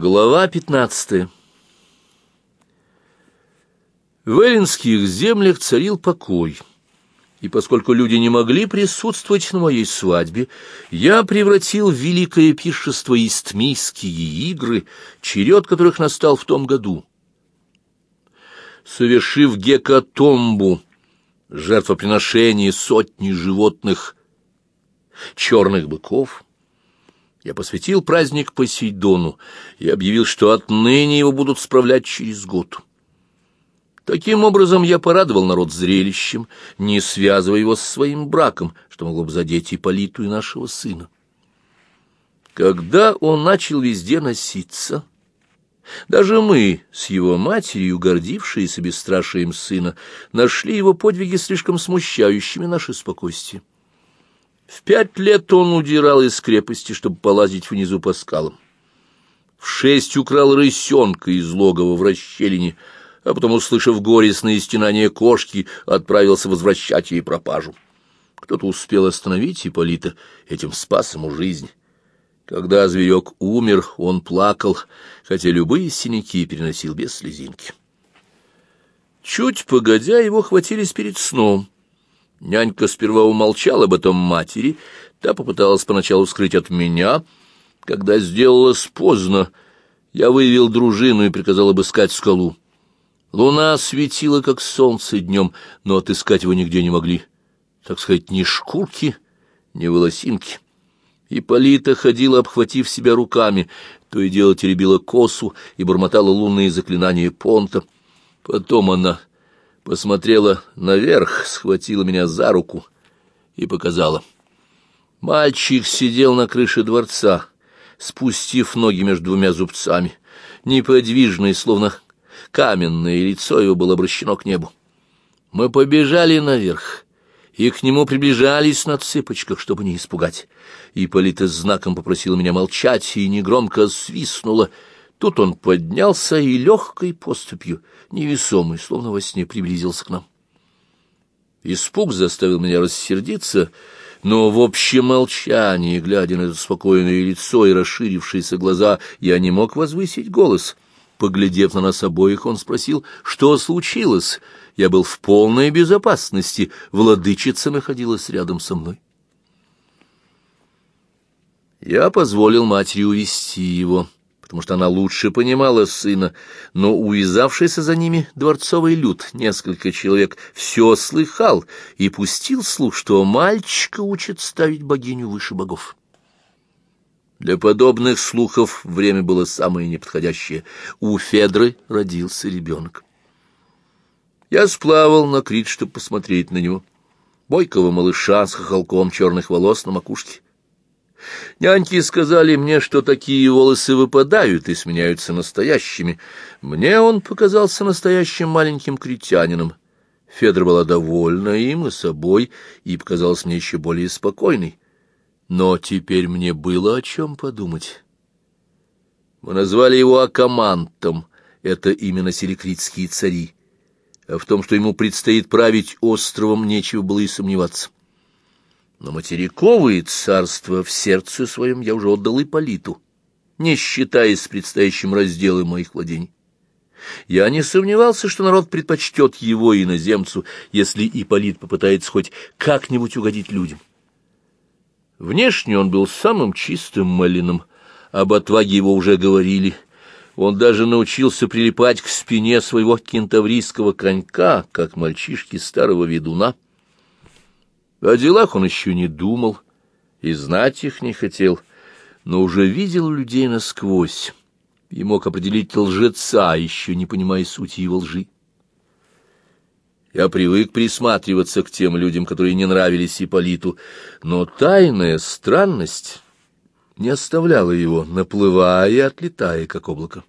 Глава пятнадцатая В эллинских землях царил покой, и поскольку люди не могли присутствовать на моей свадьбе, я превратил в великое пиршество истмийские игры, черед которых настал в том году. Совершив гекатомбу, жертвоприношение сотни животных, черных быков, я посвятил праздник Посейдону и объявил, что отныне его будут справлять через год. Таким образом, я порадовал народ зрелищем, не связывая его с своим браком, что могло бы задеть Ипполиту и нашего сына. Когда он начал везде носиться, даже мы, с его матерью, гордившиеся бесстрашием сына, нашли его подвиги слишком смущающими наше спокойствие. В пять лет он удирал из крепости, чтобы полазить внизу по скалам. В шесть украл рысенка из логова в расщелине, а потом, услышав горестное стенание кошки, отправился возвращать ей пропажу. Кто-то успел остановить Ипполита, этим спас ему жизнь. Когда зверек умер, он плакал, хотя любые синяки переносил без слезинки. Чуть погодя, его хватились перед сном — Нянька сперва умолчала об этом матери, та попыталась поначалу скрыть от меня. Когда сделалось поздно, я вывел дружину и приказал обыскать скалу. Луна светила, как солнце днем, но отыскать его нигде не могли. Так сказать, ни шкурки, ни волосинки. Ипполита ходила, обхватив себя руками, то и дело теребила косу и бормотала лунные заклинания понта. Потом она посмотрела наверх, схватила меня за руку и показала. Мальчик сидел на крыше дворца, спустив ноги между двумя зубцами, неподвижный, словно каменное лицо его было обращено к небу. Мы побежали наверх, и к нему приближались на цыпочках, чтобы не испугать. Ипполита знаком попросила меня молчать и негромко свистнула — Тут он поднялся и легкой поступью, невесомый, словно во сне, приблизился к нам. Испуг заставил меня рассердиться, но в общем молчании, глядя на это спокойное лицо и расширившиеся глаза, я не мог возвысить голос. Поглядев на нас обоих, он спросил, что случилось. Я был в полной безопасности, владычица находилась рядом со мной. Я позволил матери увести его потому что она лучше понимала сына, но увязавшийся за ними дворцовый люд, несколько человек, все слыхал и пустил слух, что мальчика учат ставить богиню выше богов. Для подобных слухов время было самое неподходящее. У Федры родился ребенок. Я сплавал на крит, чтобы посмотреть на него. Бойкого малыша с хохолком черных волос на макушке. Няньки сказали мне, что такие волосы выпадают и сменяются настоящими. Мне он показался настоящим маленьким критянином. Федор была довольна им и собой, и показалась мне еще более спокойной. Но теперь мне было о чем подумать. Мы назвали его Акамантом, это именно селекритские цари. А в том, что ему предстоит править островом, нечего было и сомневаться. Но материковые царства в сердце своем я уже отдал Ипполиту, не считаясь с предстоящим разделом моих владений. Я не сомневался, что народ предпочтет его иноземцу, если Ипполит попытается хоть как-нибудь угодить людям. Внешне он был самым чистым малином, об отваге его уже говорили. Он даже научился прилипать к спине своего кентаврийского конька, как мальчишки старого ведуна — о делах он еще не думал и знать их не хотел, но уже видел людей насквозь и мог определить лжеца, еще не понимая сути его лжи. Я привык присматриваться к тем людям, которые не нравились Ипполиту, но тайная странность не оставляла его, наплывая и отлетая, как облако.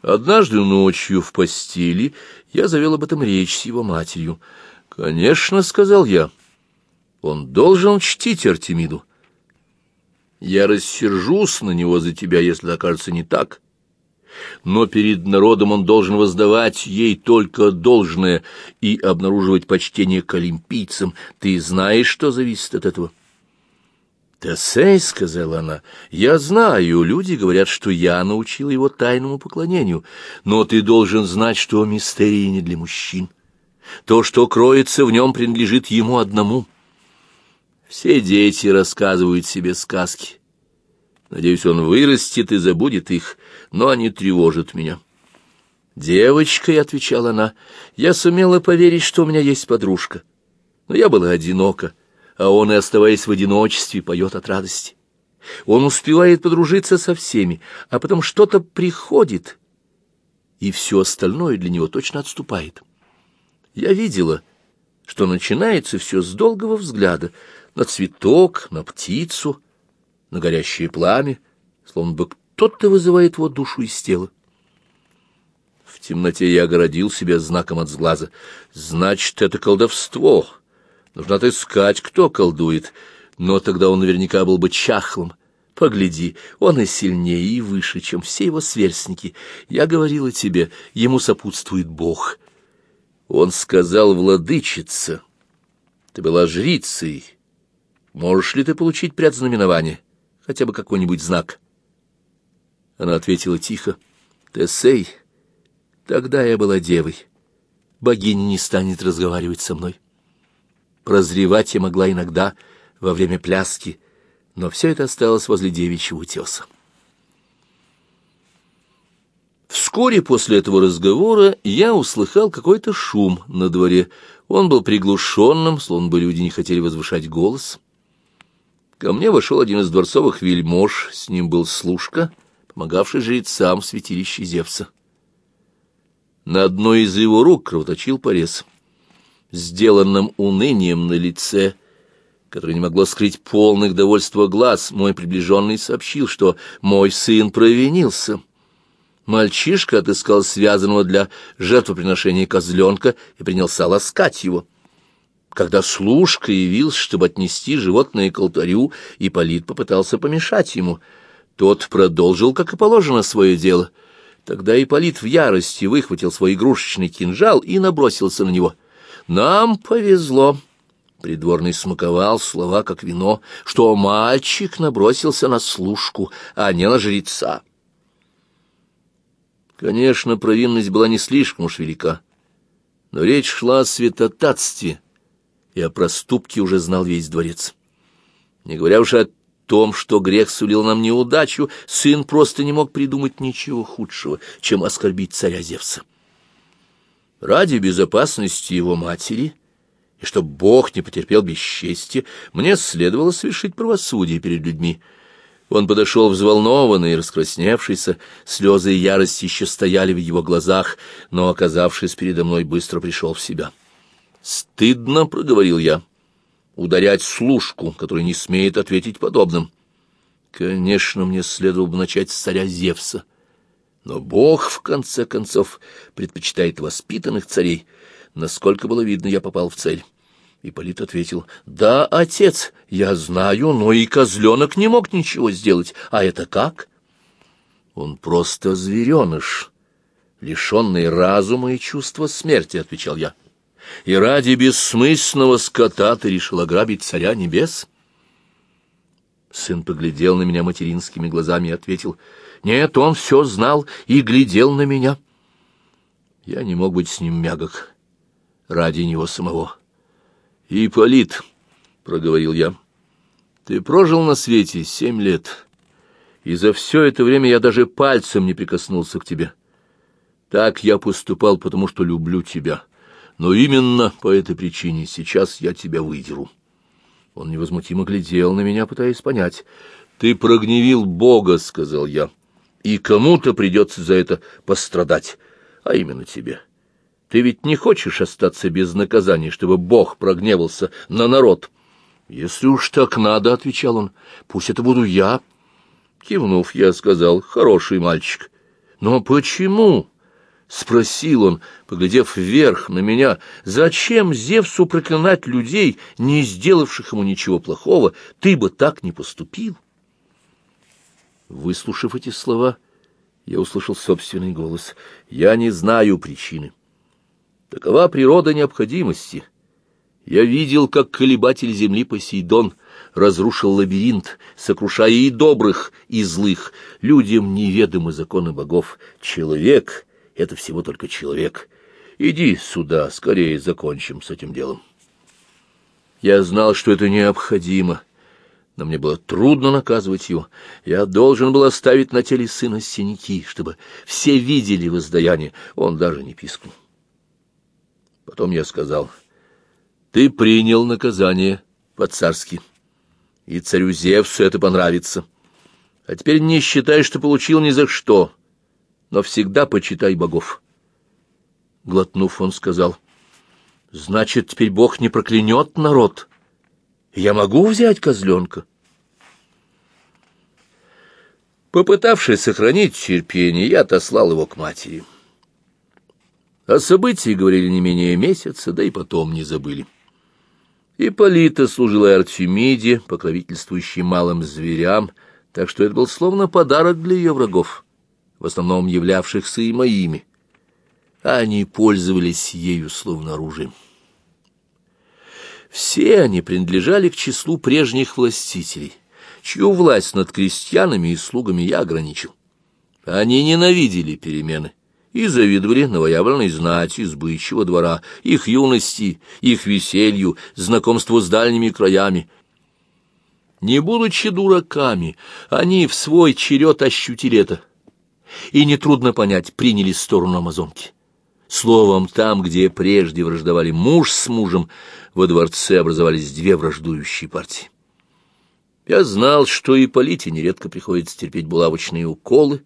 Однажды ночью в постели я завел об этом речь с его матерью — «Конечно», — сказал я, — «он должен чтить Артемиду. Я рассержусь на него за тебя, если окажется не так. Но перед народом он должен воздавать ей только должное и обнаруживать почтение к олимпийцам. Ты знаешь, что зависит от этого?» «Тесей», — сказала она, — «я знаю, люди говорят, что я научил его тайному поклонению, но ты должен знать, что мистерии не для мужчин. То, что кроется в нем, принадлежит ему одному. Все дети рассказывают себе сказки. Надеюсь, он вырастет и забудет их, но они тревожат меня». «Девочкой», — отвечала она, — «я сумела поверить, что у меня есть подружка, но я была одинока» а он, и оставаясь в одиночестве, поет от радости. Он успевает подружиться со всеми, а потом что-то приходит, и все остальное для него точно отступает. Я видела, что начинается все с долгого взгляда на цветок, на птицу, на горящее пламя, словно бы кто-то вызывает его душу из тела. В темноте я огородил себя знаком от сглаза. Значит, это колдовство, Нужно отыскать, кто колдует, но тогда он наверняка был бы чахлым. Погляди, он и сильнее, и выше, чем все его сверстники. Я говорила тебе, ему сопутствует Бог. Он сказал, владычица, ты была жрицей. Можешь ли ты получить предзнаменование, хотя бы какой-нибудь знак? Она ответила тихо, Тесей, тогда я была девой. Богиня не станет разговаривать со мной. Прозревать я могла иногда во время пляски, но все это осталось возле девичьего утеса. Вскоре после этого разговора я услыхал какой-то шум на дворе. Он был приглушенным, словно бы люди не хотели возвышать голос. Ко мне вошел один из дворцовых вельмож, с ним был служка, помогавший жрецам в святилище Зевса. На одной из его рук кровоточил порез — сделанным унынием на лице, которое не могло скрыть полных довольства глаз, мой приближенный сообщил, что мой сын провинился. Мальчишка отыскал связанного для жертвоприношения козленка и принялся ласкать его. Когда служка явился, чтобы отнести животное к алтарю, Ипполит попытался помешать ему. Тот продолжил, как и положено, свое дело. Тогда Ипполит в ярости выхватил свой игрушечный кинжал и набросился на него — нам повезло. Придворный смаковал слова, как вино, что мальчик набросился на служку, а не на жреца. Конечно, провинность была не слишком уж велика, но речь шла о святотатстве, и о проступке уже знал весь дворец. Не говоря уже о том, что грех сулил нам неудачу, сын просто не мог придумать ничего худшего, чем оскорбить царя Зевса. Ради безопасности его матери, и чтобы Бог не потерпел бесчестия, мне следовало совершить правосудие перед людьми. Он подошел взволнованный и раскрасневшийся, слезы и ярость еще стояли в его глазах, но, оказавшись передо мной, быстро пришел в себя. «Стыдно», — проговорил я, — «ударять служку, которая не смеет ответить подобным». Конечно, мне следовало бы начать с царя Зевса. Но Бог, в конце концов, предпочитает воспитанных царей. Насколько было видно, я попал в цель. Ипполит ответил, «Да, отец, я знаю, но и козленок не мог ничего сделать. А это как?» «Он просто звереныш, лишенный разума и чувства смерти», — отвечал я. «И ради бессмысленного скота ты решил ограбить царя небес?» Сын поглядел на меня материнскими глазами и ответил, — нет, он все знал и глядел на меня. Я не мог быть с ним мягок ради него самого. «Ипполит», — проговорил я, — «ты прожил на свете семь лет, и за все это время я даже пальцем не прикоснулся к тебе. Так я поступал, потому что люблю тебя, но именно по этой причине сейчас я тебя выдеру». Он невозмутимо глядел на меня, пытаясь понять. «Ты прогневил Бога», — сказал я и кому-то придется за это пострадать, а именно тебе. Ты ведь не хочешь остаться без наказания, чтобы Бог прогневался на народ? Если уж так надо, — отвечал он, — пусть это буду я. Кивнув, я сказал, хороший мальчик. Но почему? — спросил он, поглядев вверх на меня. «Зачем Зевсу проклинать людей, не сделавших ему ничего плохого? Ты бы так не поступил». Выслушав эти слова, я услышал собственный голос. «Я не знаю причины. Такова природа необходимости. Я видел, как колебатель земли Посейдон разрушил лабиринт, сокрушая и добрых, и злых. Людям неведомы законы богов. Человек — это всего только человек. Иди сюда, скорее закончим с этим делом. Я знал, что это необходимо, но мне было трудно наказывать его. Я должен был оставить на теле сына синяки, чтобы все видели воздаяние. Он даже не пискнул. Потом я сказал, «Ты принял наказание по-царски, и царю Зевсу это понравится. А теперь не считай, что получил ни за что, но всегда почитай богов». Глотнув, он сказал, — Значит, теперь Бог не проклянет народ. Я могу взять козленка? Попытавшись сохранить терпение, я отослал его к матери. О событии говорили не менее месяца, да и потом не забыли. Ипполита служила Артемиде, покровительствующей малым зверям, так что это был словно подарок для ее врагов, в основном являвшихся и моими они пользовались ею словно оружием. Все они принадлежали к числу прежних властителей, чью власть над крестьянами и слугами я ограничил. Они ненавидели перемены и завидовали новоявленной знати из бычьего двора, их юности, их веселью, знакомству с дальними краями. Не будучи дураками, они в свой черед ощутили это, и нетрудно понять, приняли сторону Амазонки. Словом, там, где прежде враждовали муж с мужем, во дворце образовались две враждующие партии. Я знал, что и Полите нередко приходится терпеть булавочные уколы,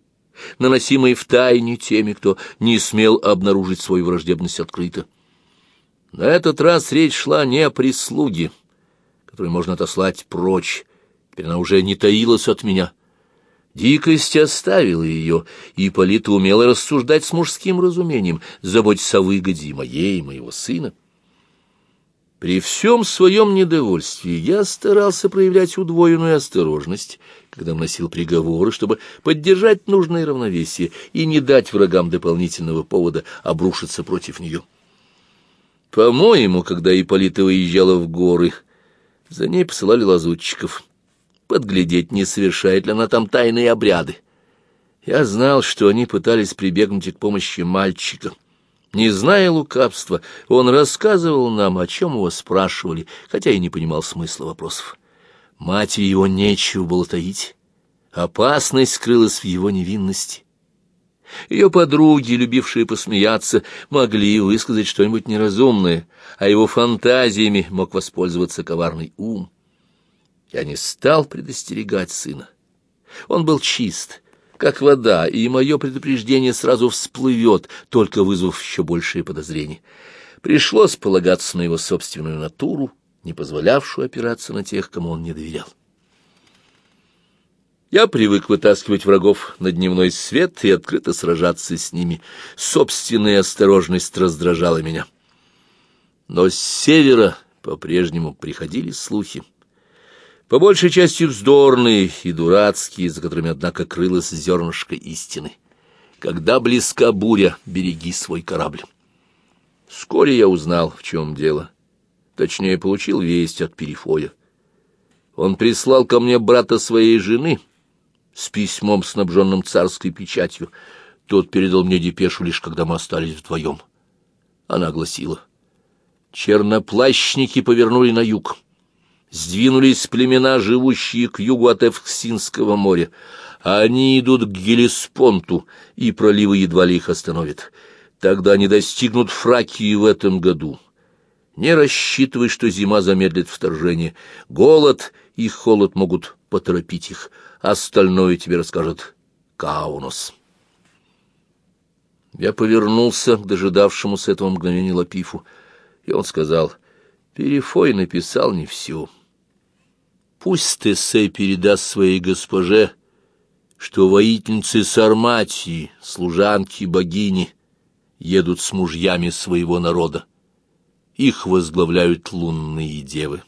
наносимые в тайне теми, кто не смел обнаружить свою враждебность открыто. На этот раз речь шла не о прислуге, которую можно отослать прочь, теперь она уже не таилась от меня — Дикость оставила ее, и Полита умела рассуждать с мужским разумением, заботясь о выгоде моей и моего сына. При всем своем недовольстве я старался проявлять удвоенную осторожность, когда вносил приговоры, чтобы поддержать нужное равновесие и не дать врагам дополнительного повода обрушиться против нее. По-моему, когда Ипполита выезжала в горы, за ней посылали лазутчиков — подглядеть, не совершает ли она там тайные обряды. Я знал, что они пытались прибегнуть к помощи мальчика. Не зная лукавства, он рассказывал нам, о чем его спрашивали, хотя и не понимал смысла вопросов. Матери его нечего было таить. Опасность скрылась в его невинности. Ее подруги, любившие посмеяться, могли высказать что-нибудь неразумное, а его фантазиями мог воспользоваться коварный ум. Я не стал предостерегать сына. Он был чист, как вода, и мое предупреждение сразу всплывет, только вызвав еще большие подозрения. Пришлось полагаться на его собственную натуру, не позволявшую опираться на тех, кому он не доверял. Я привык вытаскивать врагов на дневной свет и открыто сражаться с ними. Собственная осторожность раздражала меня. Но с севера по-прежнему приходили слухи по большей части вздорные и дурацкие, за которыми, однако, крылось зернышко истины. Когда близка буря, береги свой корабль. Вскоре я узнал, в чем дело. Точнее, получил весть от Перифоя. Он прислал ко мне брата своей жены с письмом, снабженным царской печатью. Тот передал мне депешу лишь когда мы остались вдвоем. Она гласила, «Черноплащники повернули на юг» сдвинулись племена, живущие к югу от Эвксинского моря. Они идут к Гелеспонту, и проливы едва ли их остановят. Тогда они достигнут Фракии в этом году. Не рассчитывай, что зима замедлит вторжение. Голод и холод могут поторопить их. Остальное тебе расскажет Каунос. Я повернулся к дожидавшемуся этого мгновения Лапифу, и он сказал, «Перефой написал не все». Пусть Тесей передаст своей госпоже, что воительницы Сарматии, служанки богини, едут с мужьями своего народа. Их возглавляют лунные девы.